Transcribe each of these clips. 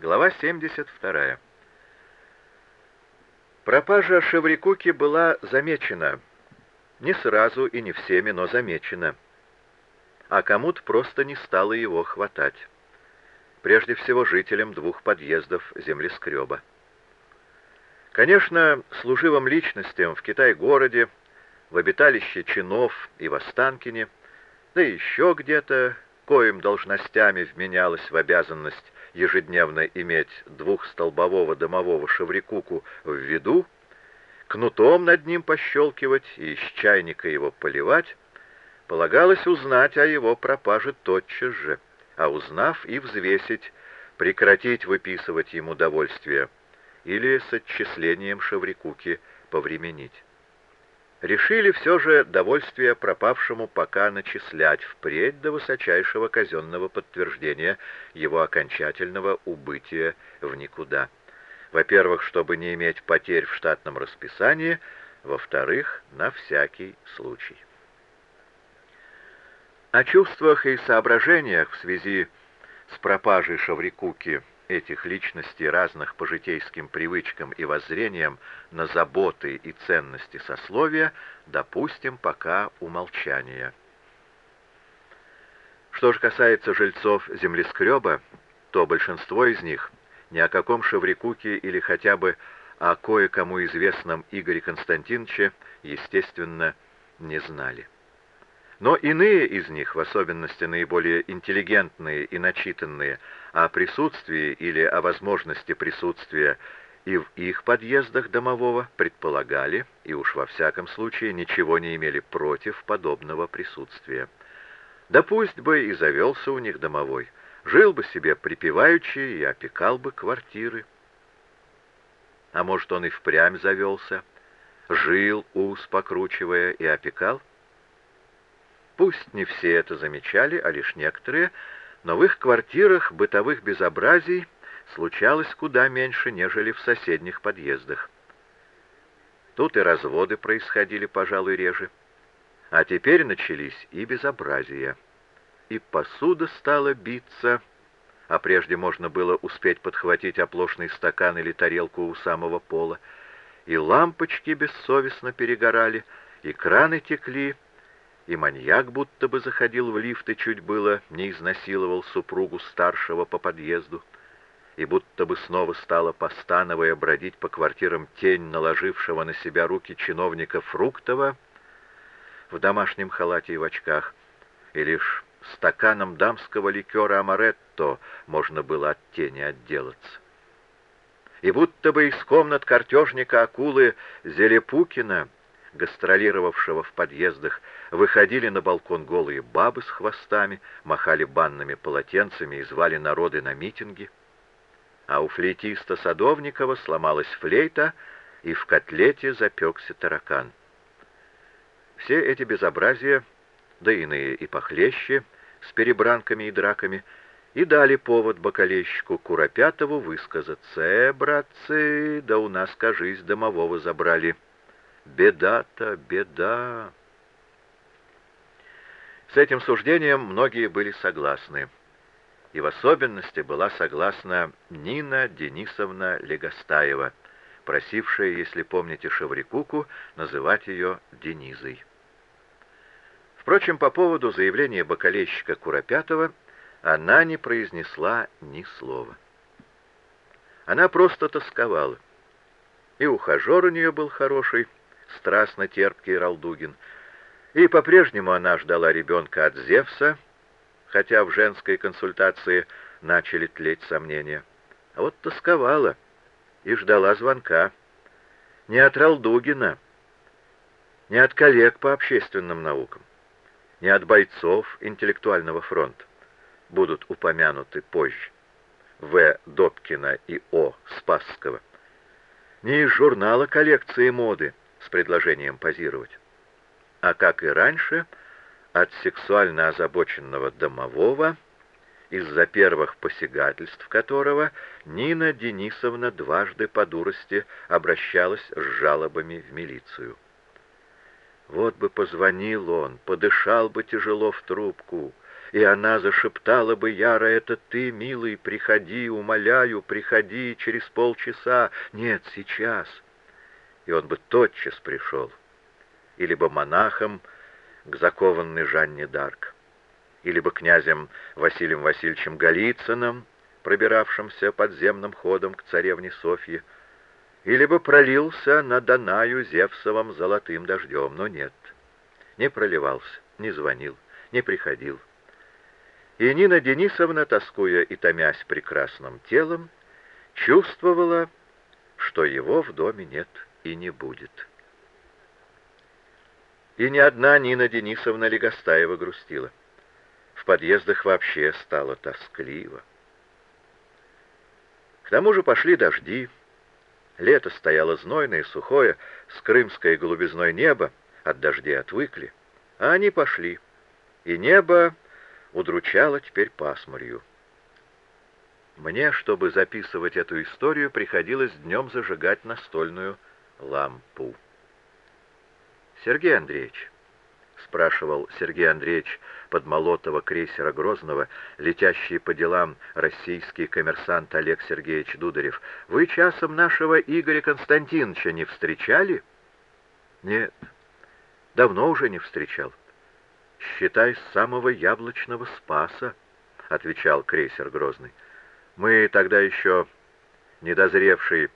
Глава 72. Пропажа Шеврикуки была замечена. Не сразу и не всеми, но замечена. А кому-то просто не стало его хватать. Прежде всего жителям двух подъездов землескреба. Конечно, служивым личностям в Китай-городе, в обиталище чинов и в Останкине, да еще где-то, коим должностями вменялось в обязанность ежедневно иметь двухстолбового домового шеврикуку в виду, кнутом над ним пощелкивать и из чайника его поливать, полагалось узнать о его пропаже тотчас же, а узнав и взвесить, прекратить выписывать ему довольствие или с отчислением шеврикуки повременить. Решили все же довольствие пропавшему пока начислять впредь до высочайшего казенного подтверждения его окончательного убытия в никуда. Во-первых, чтобы не иметь потерь в штатном расписании, во-вторых, на всякий случай. О чувствах и соображениях в связи с пропажей Шаврикуки этих личностей, разных по житейским привычкам и воззрениям на заботы и ценности сословия, допустим пока умолчание. Что же касается жильцов землескреба, то большинство из них ни о каком Шеврикуке или хотя бы о кое-кому известном Игоре Константиновиче, естественно, не знали. Но иные из них, в особенности наиболее интеллигентные и начитанные, о присутствии или о возможности присутствия и в их подъездах домового предполагали, и уж во всяком случае ничего не имели против подобного присутствия. Да пусть бы и завелся у них домовой, жил бы себе припеваючи и опекал бы квартиры. А может, он и впрямь завелся, жил, ус покручивая, и опекал? Пусть не все это замечали, а лишь некоторые, но в их квартирах бытовых безобразий случалось куда меньше, нежели в соседних подъездах. Тут и разводы происходили, пожалуй, реже. А теперь начались и безобразия. И посуда стала биться, а прежде можно было успеть подхватить оплошный стакан или тарелку у самого пола, и лампочки бессовестно перегорали, и краны текли, и маньяк будто бы заходил в лифт и чуть было не изнасиловал супругу старшего по подъезду, и будто бы снова стала постановая бродить по квартирам тень наложившего на себя руки чиновника Фруктова в домашнем халате и в очках, и лишь стаканом дамского ликера амаретто можно было от тени отделаться. И будто бы из комнат картежника акулы Зелепукина гастролировавшего в подъездах, выходили на балкон голые бабы с хвостами, махали банными полотенцами и звали народы на митинги. А у флейтиста Садовникова сломалась флейта, и в котлете запекся таракан. Все эти безобразия, да иные и похлеще, с перебранками и драками, и дали повод бокалейщику Куропятову высказаться. «Э, братцы, да у нас, кажись, домового забрали». Беда-то, беда. С этим суждением многие были согласны. И в особенности была согласна Нина Денисовна Легостаева, просившая, если помните Шеврикуку, называть ее Денизой. Впрочем, по поводу заявления бокалейщика Куропятова она не произнесла ни слова. Она просто тосковала. И ухажер у нее был хороший, страстно терпкий Ралдугин. И по-прежнему она ждала ребенка от Зевса, хотя в женской консультации начали тлеть сомнения. А вот тосковала и ждала звонка. Не от Ралдугина, не от коллег по общественным наукам, не от бойцов интеллектуального фронта. Будут упомянуты позже. В. Добкина и О. Спасского. Не из журнала коллекции моды, с предложением позировать. А как и раньше, от сексуально озабоченного домового, из-за первых посягательств которого Нина Денисовна дважды по дурости обращалась с жалобами в милицию. Вот бы позвонил он, подышал бы тяжело в трубку, и она зашептала бы яро, «Это ты, милый, приходи, умоляю, приходи через полчаса, нет, сейчас». И он бы тотчас пришел, или бы монахом к закованной Жанне Дарк, или бы князем Василием Васильевичем Голицыным, пробиравшимся подземным ходом к царевне Софье, или бы пролился на Данаю Зевсовым золотым дождем, но нет, не проливался, не звонил, не приходил. И Нина Денисовна, тоскуя и томясь прекрасным телом, чувствовала, что его в доме нет и не будет. И ни одна Нина Денисовна Легостаева грустила. В подъездах вообще стало тоскливо. К тому же пошли дожди. Лето стояло знойное, сухое, с крымской голубизной небо, от дождей отвыкли. А они пошли, и небо удручало теперь пасмурью. Мне, чтобы записывать эту историю, приходилось днем зажигать настольную лампу. «Сергей Андреевич», — спрашивал Сергей Андреевич подмолотого крейсера Грозного, летящий по делам российский коммерсант Олег Сергеевич Дударев, «вы часом нашего Игоря Константиновича не встречали?» «Нет, давно уже не встречал» считай, с самого яблочного спаса, — отвечал крейсер Грозный. Мы тогда еще недозревший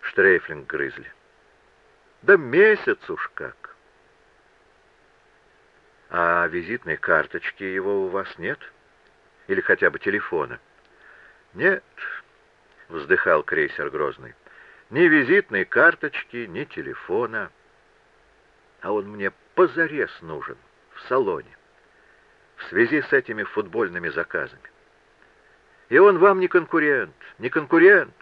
штрейфлинг грызли. Да месяц уж как. А визитной карточки его у вас нет? Или хотя бы телефона? Нет, — вздыхал крейсер Грозный. Ни визитной карточки, ни телефона. А он мне позарез нужен в салоне в связи с этими футбольными заказами. И он вам не конкурент, не конкурент.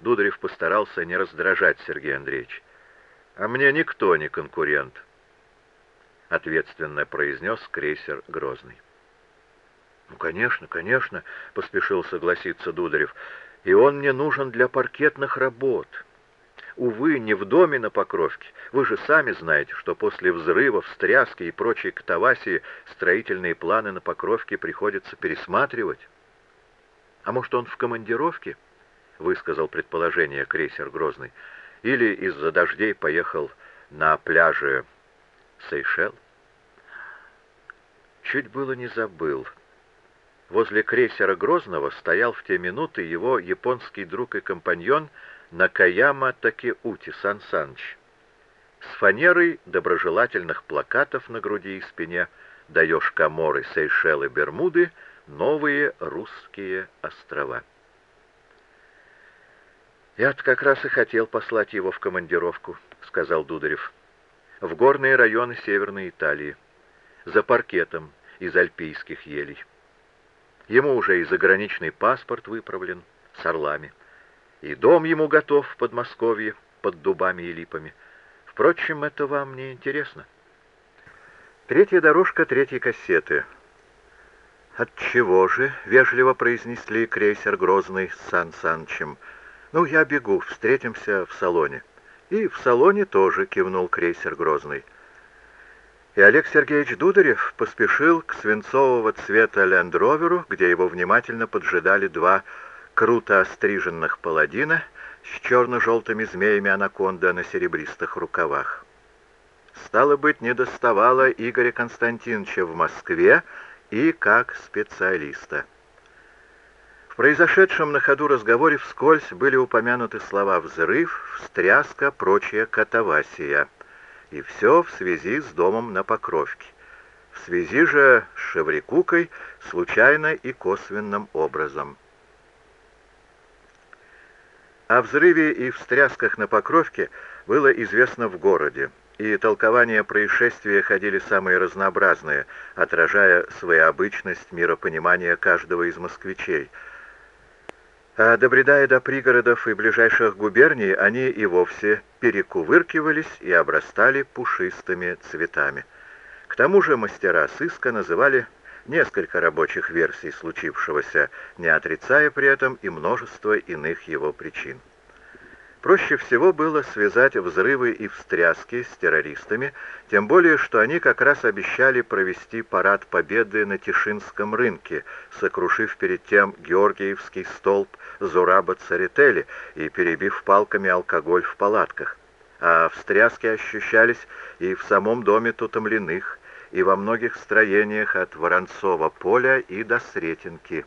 Дударев постарался не раздражать Сергея Андреевича. А мне никто не конкурент, ответственно произнес крейсер Грозный. Ну, конечно, конечно, поспешил согласиться Дударев. И он мне нужен для паркетных работ. Увы, не в доме на Покровке. Вы же сами знаете, что после взрывов, встряски и прочей катавасии строительные планы на Покровке приходится пересматривать. А может, он в командировке? Высказал предположение крейсер Грозный. Или из-за дождей поехал на пляже Сейшел? Чуть было не забыл. Возле крейсера Грозного стоял в те минуты его японский друг и компаньон Накаяма Такеути Сан Саныч с фанерой доброжелательных плакатов на груди и спине «Даешь Каморы, Сейшелы, Бермуды, новые русские острова». «Я-то как раз и хотел послать его в командировку», — сказал Дударев, — «в горные районы Северной Италии, за паркетом из альпийских елей. Ему уже и заграничный паспорт выправлен с орлами». И дом ему готов в Подмосковье, под дубами и липами. Впрочем, это вам не интересно. Третья дорожка третьей кассеты. От чего же?» — вежливо произнесли крейсер Грозный с Сан Санычем. «Ну, я бегу, встретимся в салоне». «И в салоне тоже», — кивнул крейсер Грозный. И Олег Сергеевич Дударев поспешил к свинцового цвета лендроверу, где его внимательно поджидали два круто остриженных паладина с черно-желтыми змеями анаконда на серебристых рукавах. Стало быть, не доставало Игоря Константиновича в Москве и как специалиста. В произошедшем на ходу разговоре вскользь были упомянуты слова «взрыв», «встряска», прочая «катавасия». И все в связи с домом на Покровке. В связи же с Шеврикукой случайно и косвенным образом. О взрыве и встрясках на Покровке было известно в городе, и толкования происшествия ходили самые разнообразные, отражая своеобычность миропонимания каждого из москвичей. А добредая до пригородов и ближайших губерний, они и вовсе перекувыркивались и обрастали пушистыми цветами. К тому же мастера сыска называли несколько рабочих версий случившегося, не отрицая при этом и множество иных его причин. Проще всего было связать взрывы и встряски с террористами, тем более, что они как раз обещали провести парад победы на Тишинском рынке, сокрушив перед тем Георгиевский столб Зураба Царетели и перебив палками алкоголь в палатках. А встряски ощущались и в самом доме Тутомленных, и во многих строениях от Воронцова поля и до Сретенки.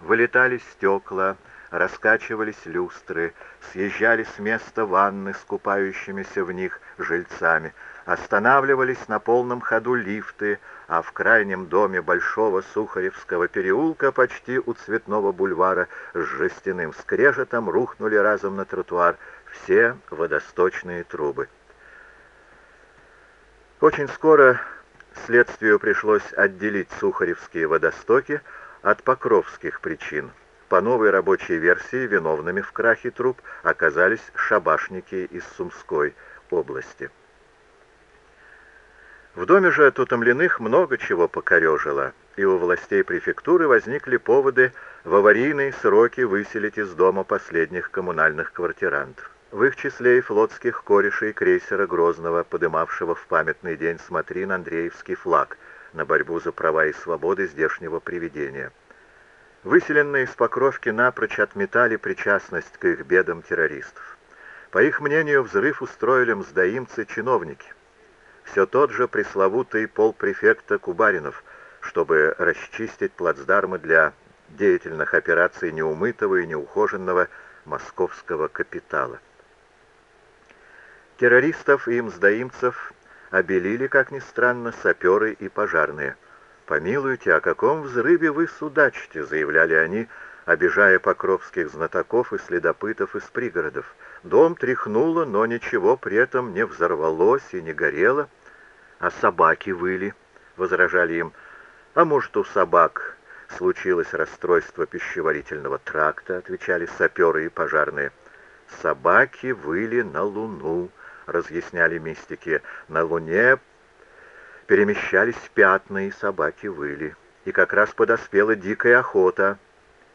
Вылетали стекла, раскачивались люстры, съезжали с места ванны с купающимися в них жильцами, останавливались на полном ходу лифты, а в крайнем доме Большого Сухаревского переулка почти у Цветного бульвара с жестяным скрежетом рухнули разом на тротуар все водосточные трубы. Очень скоро следствию пришлось отделить Сухаревские водостоки от покровских причин. По новой рабочей версии виновными в крахе труб оказались шабашники из Сумской области. В доме же Тутомленных много чего покорежило, и у властей префектуры возникли поводы в аварийные сроки выселить из дома последних коммунальных квартирантов. В их числе и флотских корешей крейсера Грозного, подымавшего в памятный день смотрин Андреевский флаг на борьбу за права и свободы здешнего привидения. Выселенные из Покровки напрочь отметали причастность к их бедам террористов. По их мнению, взрыв устроили мздоимцы-чиновники. Все тот же пресловутый полпрефекта Кубаринов, чтобы расчистить плацдармы для деятельных операций неумытого и неухоженного московского капитала. Террористов и мздоимцев обелили, как ни странно, саперы и пожарные – «Помилуйте, о каком взрыве вы судачите?» — заявляли они, обижая покровских знатоков и следопытов из пригородов. Дом тряхнуло, но ничего при этом не взорвалось и не горело. «А собаки выли», — возражали им. «А может, у собак случилось расстройство пищеварительного тракта?» — отвечали саперы и пожарные. «Собаки выли на Луну», — разъясняли мистики. «На Луне перемещались пятна и собаки выли. И как раз подоспела дикая охота.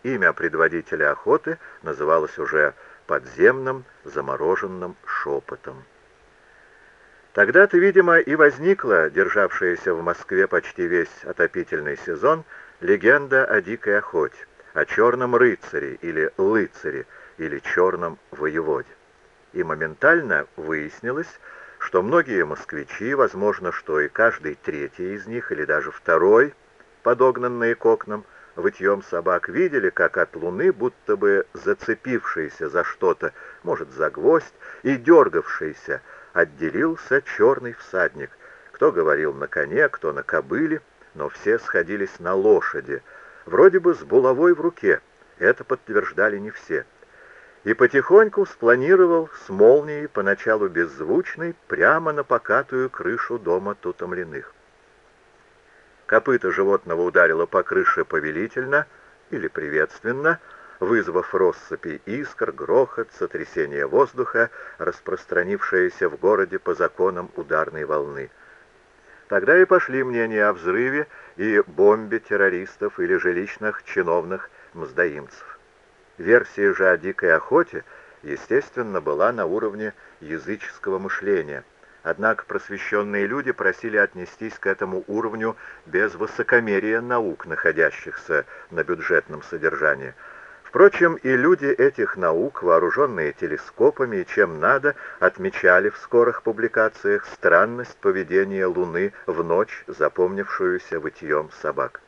Имя предводителя охоты называлось уже подземным замороженным шепотом. Тогда-то, видимо, и возникла, державшаяся в Москве почти весь отопительный сезон, легенда о дикой охоте, о черном рыцаре или лыцаре, или черном воеводе. И моментально выяснилось, что многие москвичи, возможно, что и каждый третий из них, или даже второй, подогнанные к окнам, вытьем собак, видели, как от луны, будто бы зацепившийся за что-то, может, за гвоздь, и дергавшийся, отделился черный всадник. Кто говорил на коне, кто на кобыле, но все сходились на лошади, вроде бы с булавой в руке. Это подтверждали не все и потихоньку спланировал с молнией, поначалу беззвучной, прямо на покатую крышу дома Тутомленных. Копыта животного ударило по крыше повелительно или приветственно, вызвав россыпи искр, грохот, сотрясение воздуха, распространившееся в городе по законам ударной волны. Тогда и пошли мнения о взрыве и бомбе террористов или жилищных чиновных мздоимцев. Версия же о дикой охоте, естественно, была на уровне языческого мышления. Однако просвещенные люди просили отнестись к этому уровню без высокомерия наук, находящихся на бюджетном содержании. Впрочем, и люди этих наук, вооруженные телескопами и чем надо, отмечали в скорых публикациях странность поведения Луны в ночь, запомнившуюся вытьем собак.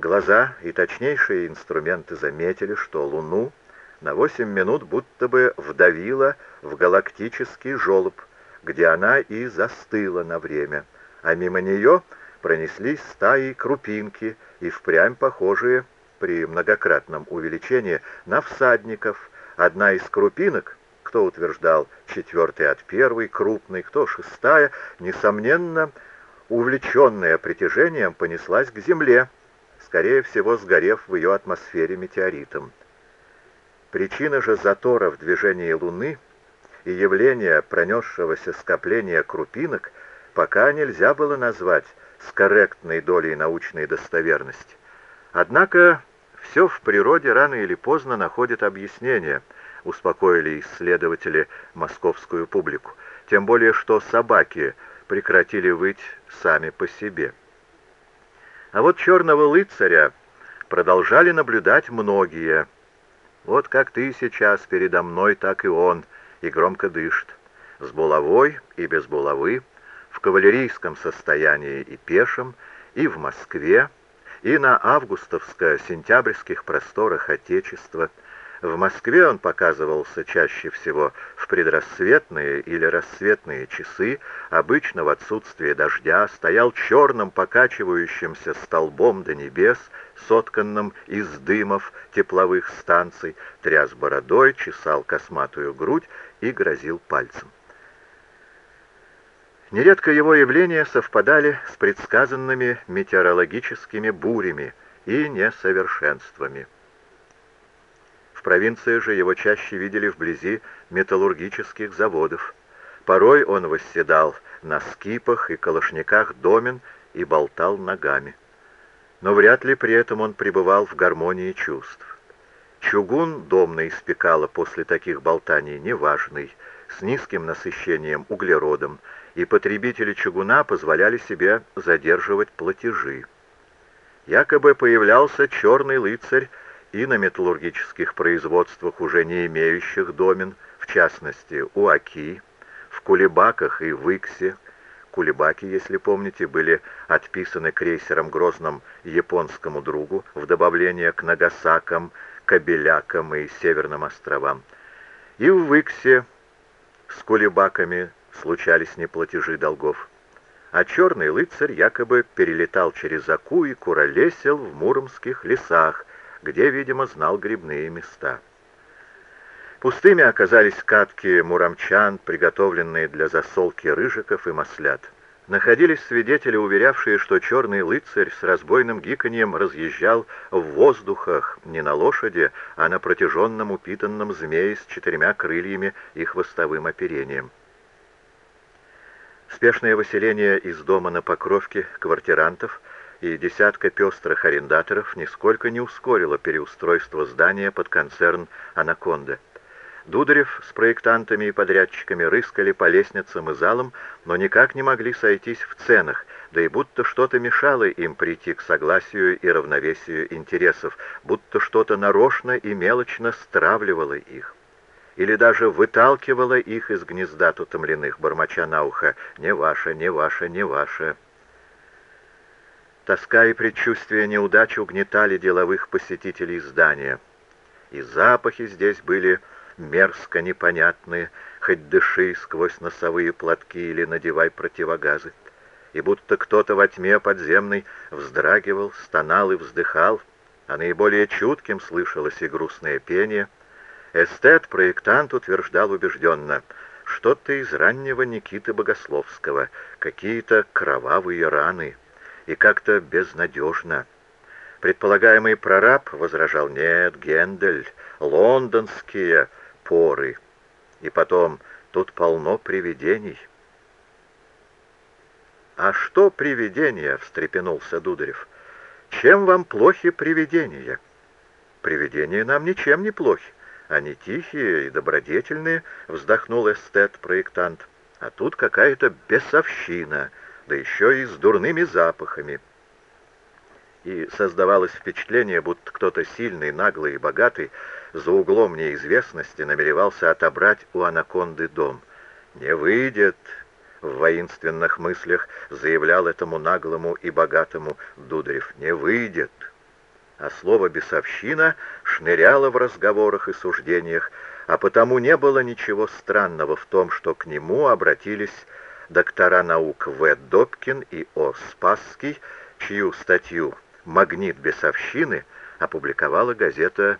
Глаза и точнейшие инструменты заметили, что Луну на 8 минут будто бы вдавило в галактический желоб, где она и застыла на время, а мимо нее пронеслись стаи крупинки и впрямь похожие при многократном увеличении на всадников. Одна из крупинок, кто утверждал четвертая от первой, крупной, кто шестая, несомненно, увлеченная притяжением, понеслась к земле, скорее всего сгорев в ее атмосфере метеоритом. Причина же затора в движении Луны и явления пронесшегося скопления крупинок пока нельзя было назвать с корректной долей научной достоверности. Однако все в природе рано или поздно находит объяснение, успокоили исследователи московскую публику, тем более что собаки прекратили выть сами по себе. А вот черного лыцаря продолжали наблюдать многие. Вот как ты сейчас передо мной, так и он, и громко дышит, с булавой и без булавы, в кавалерийском состоянии и пешем, и в Москве, и на августовско-сентябрьских просторах Отечества – в Москве он показывался чаще всего в предрассветные или рассветные часы, обычно в отсутствие дождя, стоял черным покачивающимся столбом до небес, сотканным из дымов тепловых станций, тряс бородой, чесал косматую грудь и грозил пальцем. Нередко его явления совпадали с предсказанными метеорологическими бурями и несовершенствами. В провинции же его чаще видели вблизи металлургических заводов. Порой он восседал на скипах и калашниках домен и болтал ногами. Но вряд ли при этом он пребывал в гармонии чувств. Чугун домно испекало после таких болтаний неважный, с низким насыщением углеродом, и потребители чугуна позволяли себе задерживать платежи. Якобы появлялся черный лыцарь и на металлургических производствах, уже не имеющих домен, в частности, у Аки, в Кулебаках и в Иксе. Кулебаки, если помните, были отписаны крейсером Грозным японскому другу в добавление к Нагасакам, Кабелякам и Северным островам. И в Иксе с Кулебаками случались неплатежи долгов. А черный лыцарь якобы перелетал через Аку и куролесил в муромских лесах, где, видимо, знал грибные места. Пустыми оказались катки муромчан, приготовленные для засолки рыжиков и маслят. Находились свидетели, уверявшие, что черный лыцарь с разбойным гиканьем разъезжал в воздухах не на лошади, а на протяженном упитанном змее с четырьмя крыльями и хвостовым оперением. Спешное выселение из дома на Покровке квартирантов и десятка пестрых арендаторов нисколько не ускорило переустройство здания под концерн «Анаконда». Дударев с проектантами и подрядчиками рыскали по лестницам и залам, но никак не могли сойтись в ценах, да и будто что-то мешало им прийти к согласию и равновесию интересов, будто что-то нарочно и мелочно стравливало их. Или даже выталкивало их из гнезда тутомленных, бормоча на ухо «не ваше, не ваше, не ваше». Тоска и предчувствие неудачи угнетали деловых посетителей здания. И запахи здесь были мерзко непонятные, хоть дыши сквозь носовые платки или надевай противогазы. И будто кто-то во тьме подземной вздрагивал, стонал и вздыхал, а наиболее чутким слышалось и грустное пение. Эстет-проектант утверждал убежденно, что-то из раннего Никиты Богословского, какие-то кровавые раны — и как-то безнадежно. Предполагаемый прораб возражал, нет, Гендель, лондонские поры. И потом, тут полно привидений. «А что привидения?» — встрепенулся Дударев. «Чем вам плохи привидения?» «Привидения нам ничем не плохи. Они тихие и добродетельные», — вздохнул эстет-проектант. «А тут какая-то бесовщина, да еще и с дурными запахами. И создавалось впечатление, будто кто-то сильный, наглый и богатый за углом неизвестности намеревался отобрать у анаконды дом. «Не выйдет!» — в воинственных мыслях заявлял этому наглому и богатому Дударев. «Не выйдет!» А слово «бесовщина» шныряло в разговорах и суждениях, а потому не было ничего странного в том, что к нему обратились доктора наук В. Добкин и О. Спасский, чью статью «Магнит бесовщины» опубликовала газета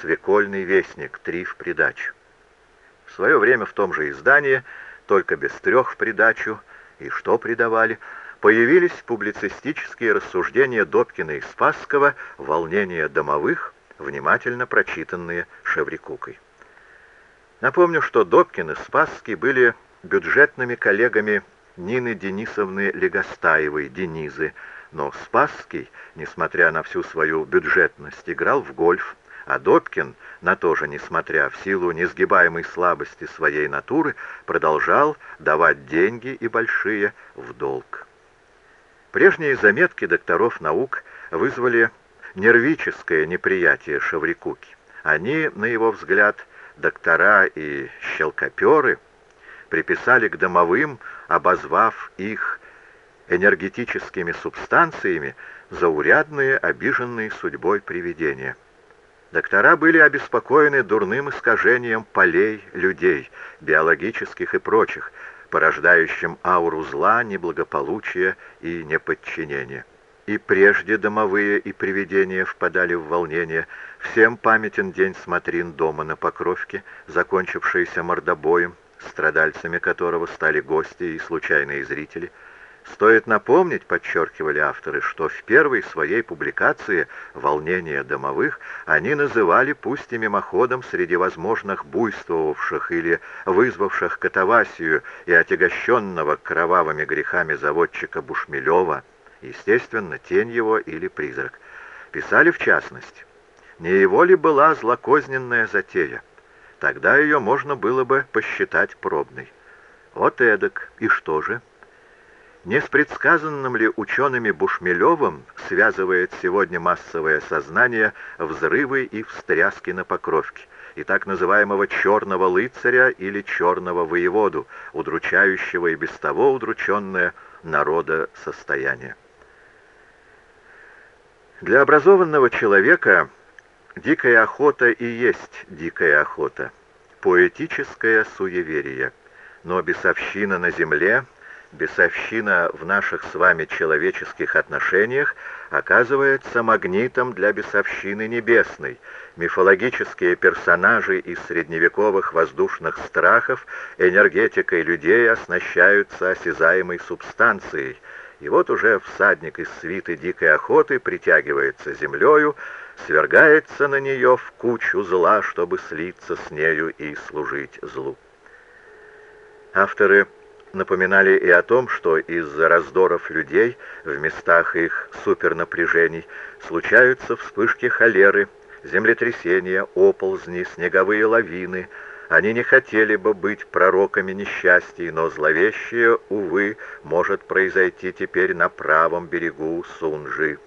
«Свекольный вестник. Три в придачу». В свое время в том же издании, только без трех в придачу, и что придавали, появились публицистические рассуждения Добкина и Спасского «Волнение домовых», внимательно прочитанные Шеврикукой. Напомню, что Добкин и Спасский были бюджетными коллегами Нины Денисовны Легостаевой, Денизы, но Спасский, несмотря на всю свою бюджетность, играл в гольф, а Добкин, на то же несмотря, в силу несгибаемой слабости своей натуры, продолжал давать деньги и большие в долг. Прежние заметки докторов наук вызвали нервическое неприятие Шаврикуки. Они, на его взгляд, доктора и щелкоперы, приписали к домовым, обозвав их энергетическими субстанциями, заурядные, обиженные судьбой привидения. Доктора были обеспокоены дурным искажением полей людей, биологических и прочих, порождающим ауру зла, неблагополучия и неподчинения. И прежде домовые и привидения впадали в волнение. Всем памятен день смотрин дома на Покровке, закончившийся мордобоем, страдальцами которого стали гости и случайные зрители – Стоит напомнить, подчеркивали авторы, что в первой своей публикации «Волнение домовых» они называли, пусть и мимоходом, среди возможных буйствовавших или вызвавших катавасию и отягощенного кровавыми грехами заводчика Бушмелева, естественно, тень его или призрак. Писали в частности, не его ли была злокозненная затея? Тогда ее можно было бы посчитать пробной. Вот эдак, и что же? Не с предсказанным ли учеными Бушмелевым связывает сегодня массовое сознание взрывы и встряски на Покровке, и так называемого «черного лыцаря» или «черного воеводу», удручающего и без того удрученное народа состояние. Для образованного человека дикая охота и есть дикая охота, поэтическое суеверие, но бесовщина на земле — бесовщина в наших с вами человеческих отношениях оказывается магнитом для бесовщины небесной. Мифологические персонажи из средневековых воздушных страхов энергетикой людей оснащаются осязаемой субстанцией. И вот уже всадник из свиты дикой охоты притягивается землею, свергается на нее в кучу зла, чтобы слиться с нею и служить злу. Авторы напоминали и о том, что из-за раздоров людей в местах их супернапряжений случаются вспышки холеры, землетрясения, оползни, снеговые лавины. Они не хотели бы быть пророками несчастий, но зловещее, увы, может произойти теперь на правом берегу Сунжи.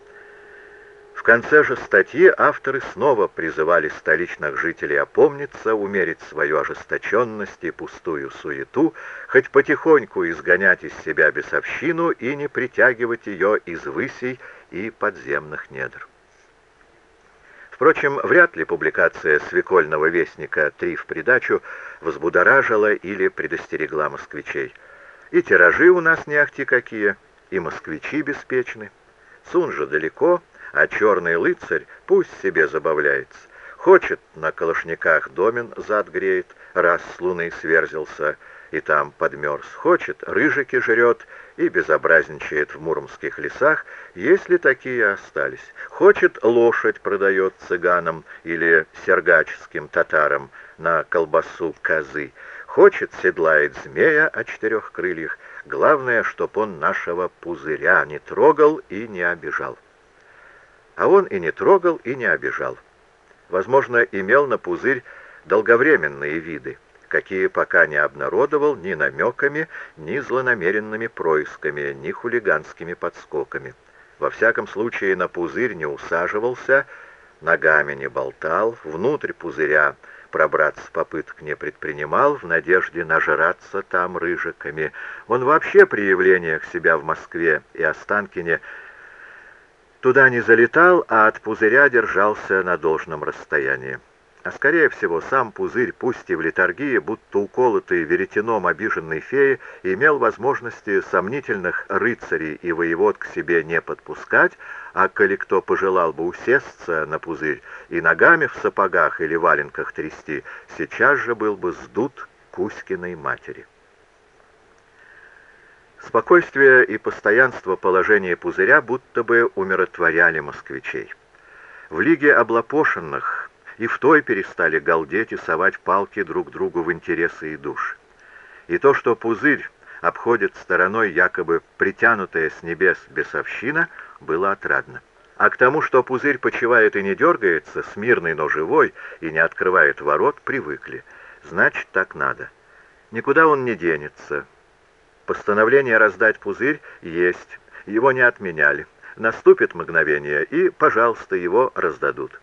В конце же статьи авторы снова призывали столичных жителей опомниться, умерить свою ожесточенность и пустую суету, хоть потихоньку изгонять из себя бесовщину и не притягивать ее из высей и подземных недр. Впрочем, вряд ли публикация свекольного вестника «Три в придачу» взбудоражила или предостерегла москвичей. И тиражи у нас не ахти какие, и москвичи беспечны. Сун же далеко, а черный лыцарь пусть себе забавляется. Хочет, на колошниках домен зад греет, раз с луны сверзился и там подмерз. Хочет, рыжики жрет и безобразничает в муромских лесах, если такие остались. Хочет, лошадь продает цыганам или сергаческим татарам на колбасу козы. Хочет, седлает змея о четырех крыльях. Главное, чтоб он нашего пузыря не трогал и не обижал. А он и не трогал, и не обижал. Возможно, имел на пузырь долговременные виды, какие пока не обнародовал ни намеками, ни злонамеренными происками, ни хулиганскими подскоками. Во всяком случае, на пузырь не усаживался, ногами не болтал, внутрь пузыря пробраться попыток не предпринимал в надежде нажраться там рыжиками. Он вообще при явлениях себя в Москве и Останкине Туда не залетал, а от пузыря держался на должном расстоянии. А скорее всего, сам пузырь, пусть и в литургии, будто уколотый веретеном обиженной феи, имел возможности сомнительных рыцарей и воевод к себе не подпускать, а коли кто пожелал бы усесться на пузырь и ногами в сапогах или валенках трясти, сейчас же был бы сдут Кузькиной матери. Спокойствие и постоянство положения пузыря будто бы умиротворяли москвичей. В Лиге облапошенных и в той перестали галдеть и совать палки друг другу в интересы и души. И то, что пузырь обходит стороной якобы притянутая с небес бесовщина, было отрадно. А к тому, что пузырь почивает и не дергается, смирный, но живой, и не открывает ворот, привыкли. Значит, так надо. Никуда он не денется. Постановление раздать пузырь есть, его не отменяли. Наступит мгновение, и, пожалуйста, его раздадут.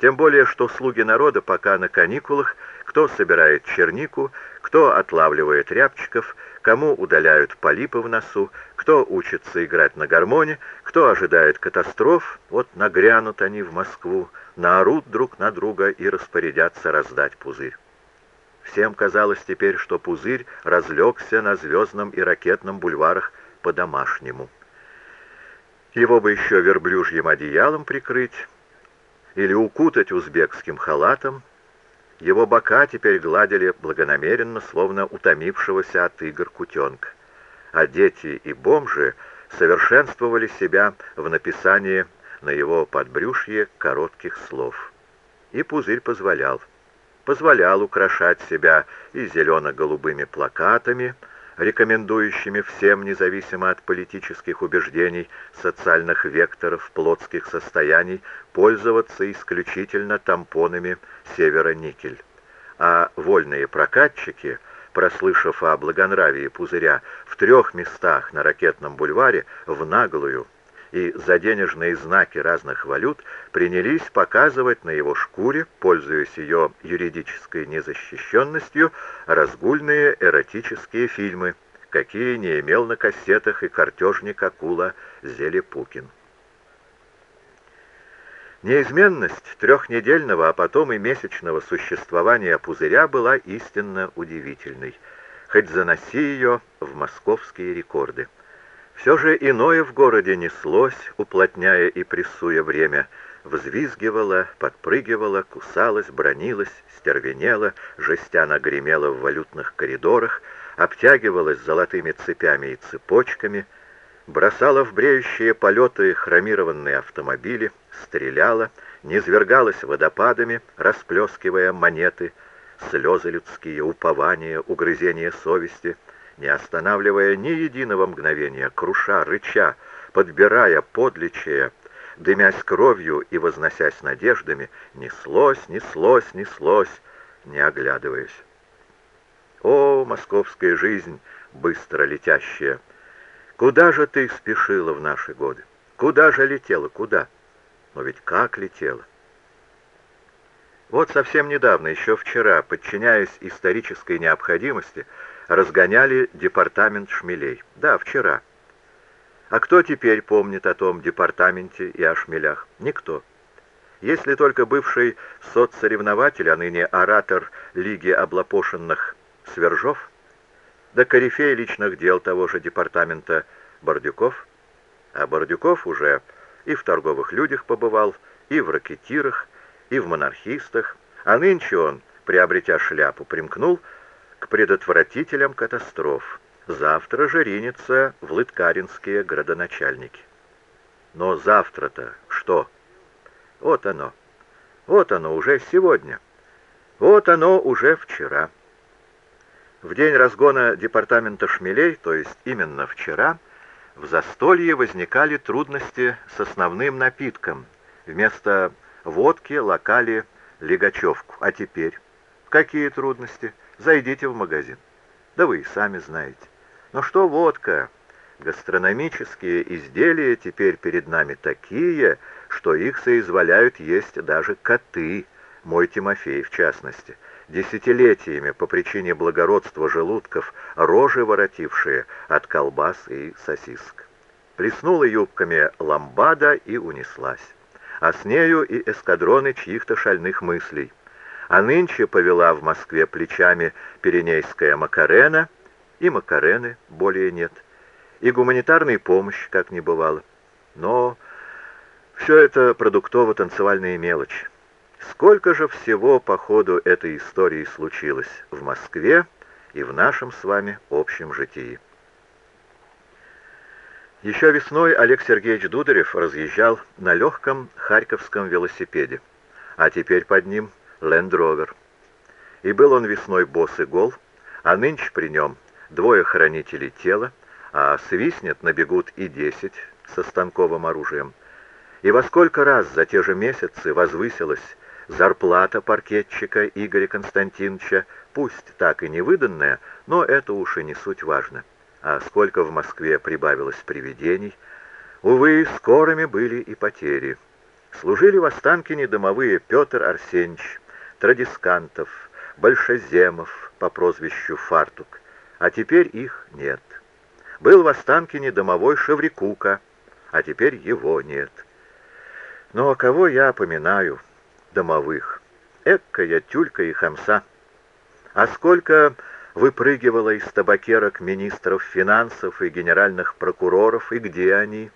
Тем более, что слуги народа пока на каникулах, кто собирает чернику, кто отлавливает рябчиков, кому удаляют полипы в носу, кто учится играть на гармоне, кто ожидает катастроф, вот нагрянут они в Москву, наорут друг на друга и распорядятся раздать пузырь. Всем казалось теперь, что пузырь разлегся на звездном и ракетном бульварах по-домашнему. Его бы еще верблюжьим одеялом прикрыть или укутать узбекским халатом, его бока теперь гладили благонамеренно, словно утомившегося от игр кутенка. А дети и бомжи совершенствовали себя в написании на его подбрюшье коротких слов. И пузырь позволял. Позволял украшать себя и зелено-голубыми плакатами, рекомендующими всем, независимо от политических убеждений, социальных векторов, плотских состояний, пользоваться исключительно тампонами «Северо-Никель». А вольные прокатчики, прослышав о благонравии пузыря, в трех местах на ракетном бульваре в наглую и за денежные знаки разных валют принялись показывать на его шкуре, пользуясь ее юридической незащищенностью, разгульные эротические фильмы, какие не имел на кассетах и картежник Акула Зелепукин. Неизменность трехнедельного, а потом и месячного существования пузыря была истинно удивительной, хоть заноси ее в московские рекорды. Все же иное в городе неслось, уплотняя и прессуя время, взвизгивало, подпрыгивало, кусалось, бронилось, стервенело, жестяно гремело в валютных коридорах, обтягивалось золотыми цепями и цепочками, бросало в бреющие полеты хромированные автомобили, стреляла, низвергалась водопадами, расплескивая монеты, слезы людские, упования, угрызения совести — не останавливая ни единого мгновения, круша, рыча, подбирая, подлечая, дымясь кровью и возносясь надеждами, неслось, неслось, неслось, не оглядываясь. О, московская жизнь, быстро летящая! Куда же ты спешила в наши годы? Куда же летела, куда? Но ведь как летела? Вот совсем недавно, еще вчера, подчиняясь исторической необходимости, разгоняли департамент шмелей. Да, вчера. А кто теперь помнит о том департаменте и о шмелях? Никто. Если только бывший соцсоревнователь, а ныне оратор Лиги облапошенных Свержов, да корифей личных дел того же департамента Бордюков, а Бордюков уже и в торговых людях побывал, и в ракетирах, и в монархистах, а нынче он, приобретя шляпу, примкнул к предотвратителям катастроф. Завтра же ринется в лыткаринские градоначальники. Но завтра-то что? Вот оно. Вот оно уже сегодня. Вот оно уже вчера. В день разгона департамента шмелей, то есть именно вчера, в застолье возникали трудности с основным напитком. Вместо водки локали легачевку. А теперь какие трудности? Зайдите в магазин. Да вы и сами знаете. Но что водка? Гастрономические изделия теперь перед нами такие, что их соизволяют есть даже коты, мой Тимофей в частности, десятилетиями по причине благородства желудков, рожи воротившие от колбас и сосисок. Плеснула юбками ламбада и унеслась, а с нею и эскадроны чьих-то шальных мыслей — а нынче повела в Москве плечами Пиренейская Макарена, и Макарены более нет, и гуманитарной помощи как не бывало. Но все это продуктово-танцевальные мелочи. Сколько же всего по ходу этой истории случилось в Москве и в нашем с вами общем житии. Еще весной Олег Сергеевич Дударев разъезжал на легком харьковском велосипеде, а теперь под ним Лендровер. И был он весной босс и гол, а нынче при нем двое хранителей тела, а свистнет набегут и десять со станковым оружием. И во сколько раз за те же месяцы возвысилась зарплата паркетчика Игоря Константиновича, пусть так и не выданная, но это уж и не суть важно. А сколько в Москве прибавилось привидений, увы, скорыми были и потери. Служили в Останкине домовые Петр Арсеньевич, Традискантов, Большеземов по прозвищу Фартук, а теперь их нет. Был в Останкине домовой Шеврикука, а теперь его нет. Но кого я поминаю? Домовых. Эккая тюлька и хамса. А сколько выпрыгивало из табакерок министров финансов и генеральных прокуроров, и где они?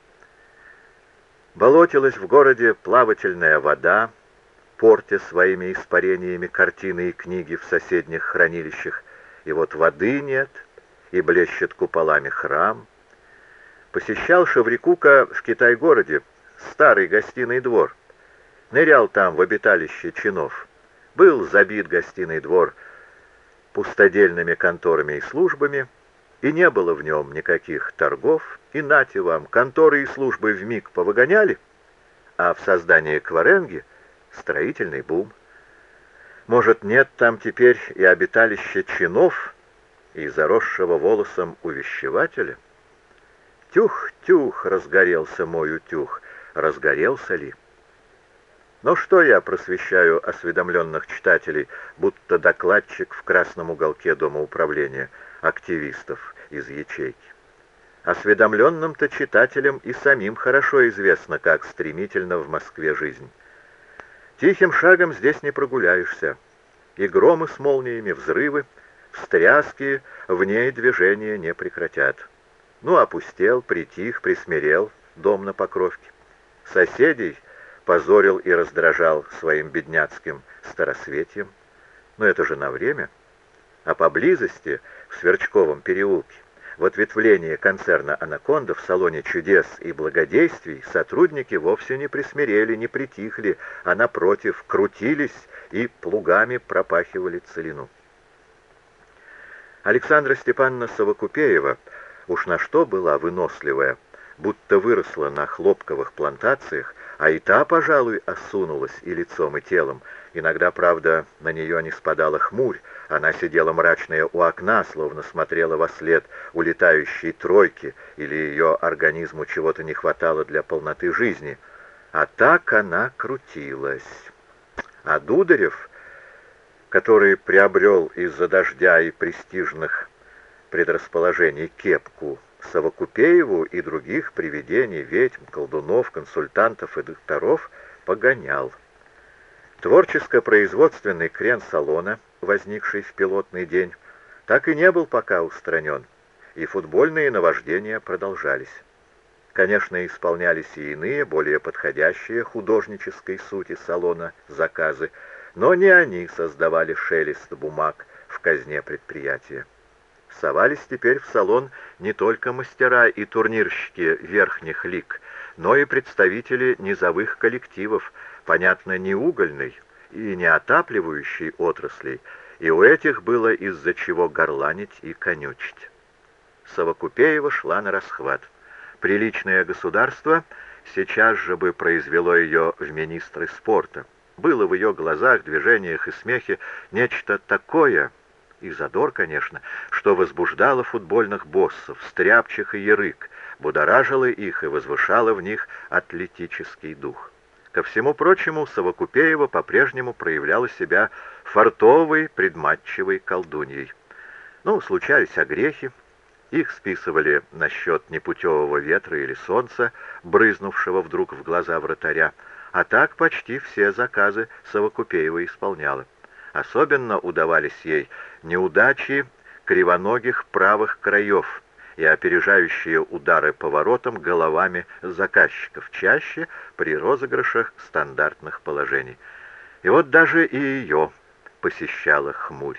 Болотилась в городе плавательная вода, портя своими испарениями картины и книги в соседних хранилищах, и вот воды нет — и блещет куполами храм. Посещал Шаврикука в Китай-городе старый гостиный двор. Нырял там в обиталище чинов. Был забит гостиный двор пустодельными конторами и службами, и не было в нем никаких торгов, и нате вам, конторы и службы вмиг повыгоняли, а в создании кваренги строительный бум. Может, нет там теперь и обиталища чинов, и заросшего волосом увещевателя? Тюх-тюх, разгорелся мой утюг, разгорелся ли? Но что я просвещаю осведомленных читателей, будто докладчик в красном уголке Дома управления, активистов из ячейки? Осведомленным-то читателям и самим хорошо известно, как стремительно в Москве жизнь. Тихим шагом здесь не прогуляешься. И громы с молниями, взрывы — Встряски в ней движения не прекратят. Ну, опустел, притих, присмирел дом на Покровке. Соседей позорил и раздражал своим бедняцким старосветием. Но это же на время. А поблизости, в Сверчковом переулке, в ответвлении концерна «Анаконда» в салоне чудес и благодействий сотрудники вовсе не присмирели, не притихли, а, напротив, крутились и плугами пропахивали целину. Александра Степановна Совокупеева уж на что была выносливая, будто выросла на хлопковых плантациях, а и та, пожалуй, осунулась и лицом, и телом. Иногда, правда, на нее не спадала хмурь, она сидела мрачная у окна, словно смотрела во след улетающей тройки, или ее организму чего-то не хватало для полноты жизни. А так она крутилась. А Дударев который приобрел из-за дождя и престижных предрасположений кепку, Совокупееву и других привидений, ведьм, колдунов, консультантов и докторов погонял. Творческо-производственный крен салона, возникший в пилотный день, так и не был пока устранен, и футбольные наваждения продолжались. Конечно, исполнялись и иные, более подходящие художнической сути салона заказы, но не они создавали шелест бумаг в казне предприятия. Совались теперь в салон не только мастера и турнирщики верхних лиг, но и представители низовых коллективов, понятно, не угольной и не отапливающей отраслей, и у этих было из-за чего горланить и конючить. Совокупеева шла на расхват. Приличное государство сейчас же бы произвело ее в министры спорта. Было в ее глазах, движениях и смехе нечто такое, и задор, конечно, что возбуждало футбольных боссов, стряпчих и ярык, будоражило их и возвышало в них атлетический дух. Ко всему прочему, Совокупеева по-прежнему проявляла себя фартовой, предматчевой колдуньей. Ну, случались огрехи, их списывали насчет непутевого ветра или солнца, брызнувшего вдруг в глаза вратаря, а так почти все заказы Совокупеева исполняла. Особенно удавались ей неудачи кривоногих правых краев и опережающие удары поворотом головами заказчиков, чаще при розыгрышах стандартных положений. И вот даже и ее посещала хмурь.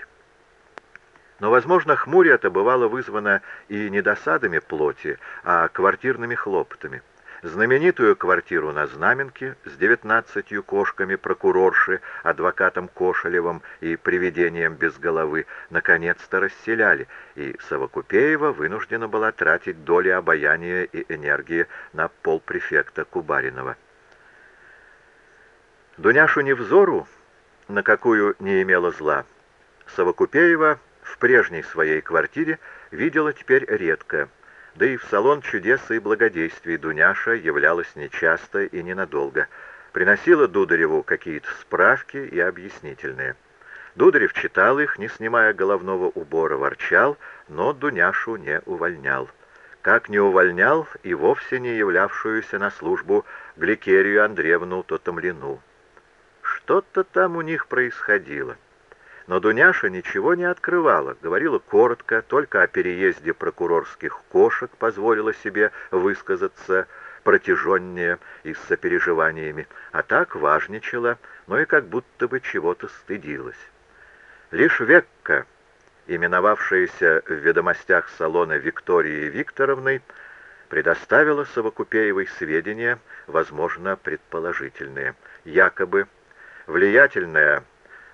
Но, возможно, хмурь это бывало вызвано и не досадами плоти, а квартирными хлопотами. Знаменитую квартиру на Знаменке с девятнадцатью кошками прокурорши, адвокатом Кошелевым и привидением без головы наконец-то расселяли, и Совокупеева вынуждена была тратить доли обаяния и энергии на полпрефекта Кубаринова. Дуняшу Невзору, на какую не имела зла, Совокупеева в прежней своей квартире видела теперь редко, да и в салон чудес и благодействий Дуняша являлась нечасто и ненадолго, приносила Дудареву какие-то справки и объяснительные. Дударев читал их, не снимая головного убора, ворчал, но Дуняшу не увольнял. Как не увольнял и вовсе не являвшуюся на службу Гликерию Андреевну Тотомлину. Что-то там у них происходило. Но Дуняша ничего не открывала, говорила коротко, только о переезде прокурорских кошек позволила себе высказаться протяженнее и с сопереживаниями, а так важничала, но и как будто бы чего-то стыдилась. Лишь Векка, именовавшаяся в ведомостях салона Викторией Викторовной, предоставила Совокупеевой сведения, возможно, предположительные. Якобы влиятельная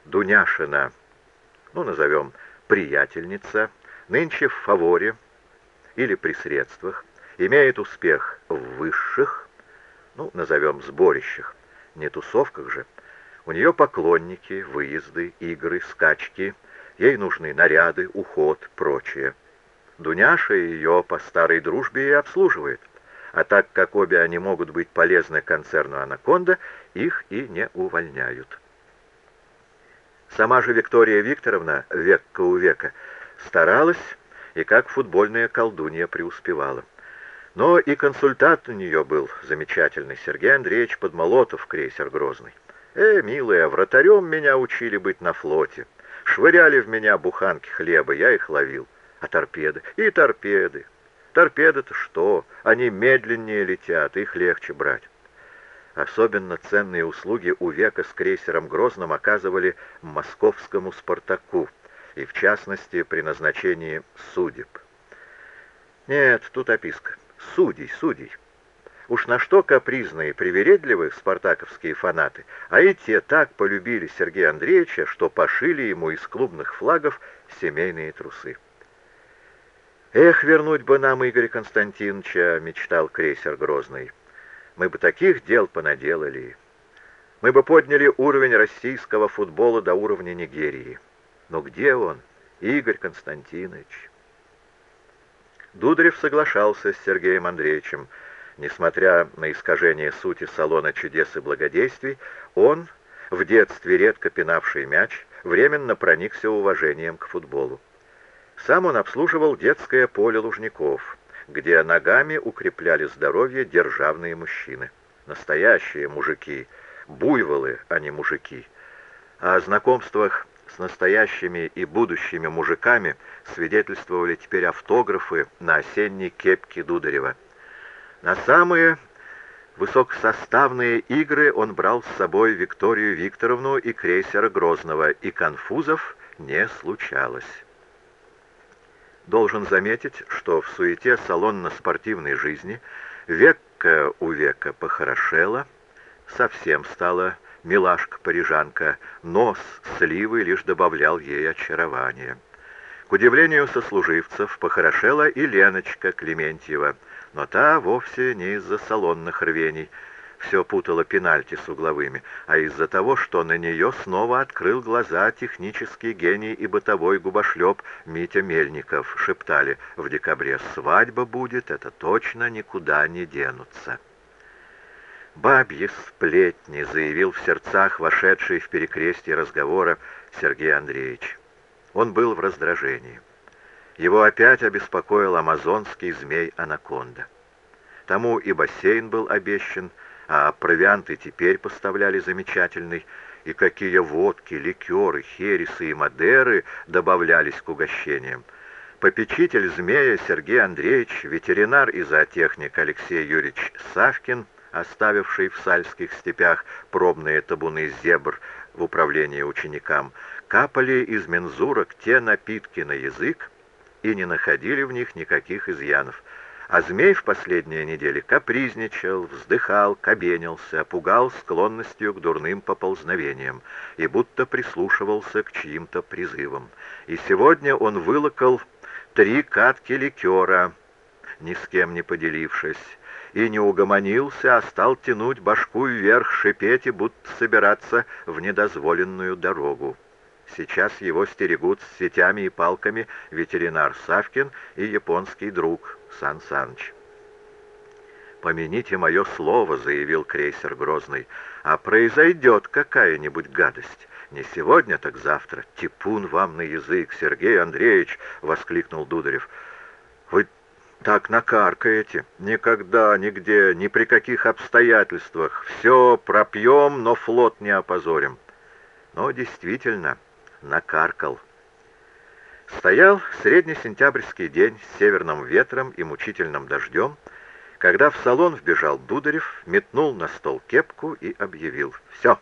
Дуняшина ну, назовем, приятельница, нынче в фаворе или при средствах, имеет успех в высших, ну, назовем, сборищах, не тусовках же. У нее поклонники, выезды, игры, скачки, ей нужны наряды, уход, прочее. Дуняша ее по старой дружбе и обслуживает, а так как обе они могут быть полезны концерну «Анаконда», их и не увольняют. Сама же Виктория Викторовна, векка у века, старалась и как футбольная колдунья преуспевала. Но и консультант у нее был замечательный, Сергей Андреевич Подмолотов, крейсер Грозный. «Э, милая, вратарем меня учили быть на флоте. Швыряли в меня буханки хлеба, я их ловил. А торпеды? И торпеды. Торпеды-то что? Они медленнее летят, их легче брать. Особенно ценные услуги у века с крейсером Грозным оказывали московскому «Спартаку», и в частности при назначении судеб. Нет, тут описка. Судей, судей. Уж на что капризные, привередливые спартаковские фанаты, а и те так полюбили Сергея Андреевича, что пошили ему из клубных флагов семейные трусы. «Эх, вернуть бы нам Игоря Константиновича!» — мечтал крейсер Грозный мы бы таких дел понаделали. Мы бы подняли уровень российского футбола до уровня Нигерии. Но где он, Игорь Константинович? Дударев соглашался с Сергеем Андреевичем. Несмотря на искажение сути салона чудес и благодействий, он, в детстве редко пинавший мяч, временно проникся уважением к футболу. Сам он обслуживал детское поле Лужников — где ногами укрепляли здоровье державные мужчины. Настоящие мужики, буйволы, а не мужики. О знакомствах с настоящими и будущими мужиками свидетельствовали теперь автографы на осенней кепке Дударева. На самые высокосоставные игры он брал с собой Викторию Викторовну и крейсера Грозного, и конфузов не случалось. Должен заметить, что в суете салонно-спортивной жизни века у века похорошела, совсем стала милашка-парижанка, нос сливы лишь добавлял ей очарование. К удивлению сослуживцев похорошела и Леночка Клементьева, но та вовсе не из-за салонных рвений, все путало пенальти с угловыми, а из-за того, что на нее снова открыл глаза технический гений и бытовой губошлеп Митя Мельников, шептали «В декабре свадьба будет, это точно никуда не денутся». «Бабьи сплетни», — заявил в сердцах вошедший в перекрестие разговора Сергей Андреевич. Он был в раздражении. Его опять обеспокоил амазонский змей-анаконда. Тому и бассейн был обещан, а провианты теперь поставляли замечательный, и какие водки, ликеры, хересы и мадеры добавлялись к угощениям. Попечитель змея Сергей Андреевич, ветеринар и зоотехник Алексей Юрьевич Савкин, оставивший в сальских степях пробные табуны зебр в управлении ученикам, капали из мензурок те напитки на язык и не находили в них никаких изъянов. А змей в последние недели капризничал, вздыхал, кабенился, пугал склонностью к дурным поползновениям и будто прислушивался к чьим-то призывам. И сегодня он вылокал три катки ликера, ни с кем не поделившись, и не угомонился, а стал тянуть башку вверх, шипеть и будто собираться в недозволенную дорогу. Сейчас его стерегут с сетями и палками ветеринар Савкин и японский друг Сан Саныч. «Помяните мое слово», — заявил крейсер Грозный, — «а произойдет какая-нибудь гадость. Не сегодня, так завтра. Типун вам на язык, Сергей Андреевич!» — воскликнул Дударев. «Вы так накаркаете. Никогда, нигде, ни при каких обстоятельствах. Все пропьем, но флот не опозорим». Но действительно, накаркал. Стоял среднесентябрьский день с северным ветром и мучительным дождем, когда в салон вбежал Дударев, метнул на стол кепку и объявил «Все».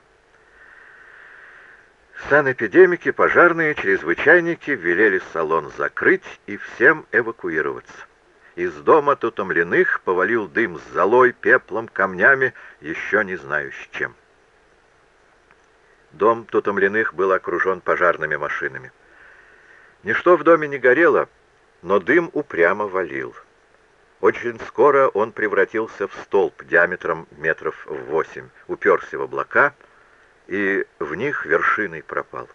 Санэпидемики, пожарные, чрезвычайники велели салон закрыть и всем эвакуироваться. Из дома Тутомленных повалил дым с золой, пеплом, камнями, еще не знаю с чем. Дом Тутомленных был окружен пожарными машинами. Ничто в доме не горело, но дым упрямо валил. Очень скоро он превратился в столб диаметром метров в восемь, уперся в облака и в них вершиной пропал.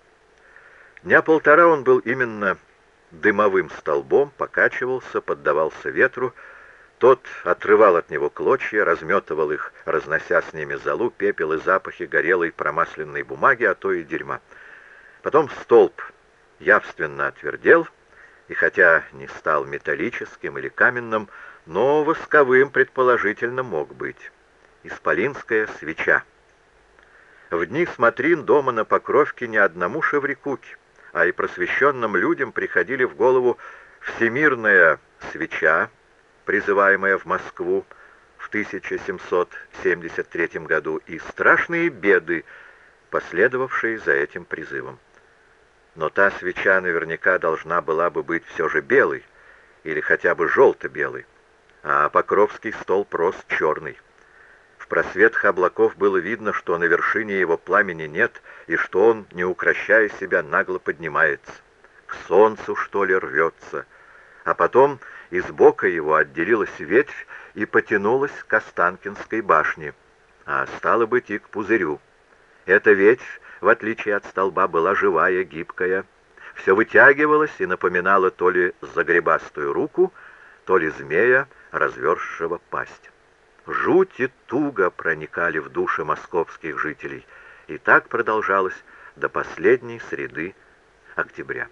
Дня полтора он был именно дымовым столбом, покачивался, поддавался ветру, тот отрывал от него клочья, разметывал их, разнося с ними золу, пепел и запахи горелой промасленной бумаги, а то и дерьма. Потом столб явственно отвердел, и хотя не стал металлическим или каменным, но восковым предположительно мог быть. Исполинская свеча. В дни смотрин дома на Покровке ни одному шеврикуке, а и просвещенным людям приходили в голову всемирная свеча, призываемая в Москву в 1773 году, и страшные беды, последовавшие за этим призывом. Но та свеча наверняка должна была бы быть все же белой, или хотя бы желто-белой а Покровский стол прост черный. В просветах облаков было видно, что на вершине его пламени нет, и что он, не укращая себя, нагло поднимается. К солнцу, что ли, рвется. А потом из бока его отделилась ветвь и потянулась к Останкинской башне, а стало быть и к пузырю. Эта ветвь, в отличие от столба, была живая, гибкая, все вытягивалось и напоминало то ли загребастую руку, то ли змея, разверзшего пасть. Жуть и туго проникали в души московских жителей, и так продолжалось до последней среды октября.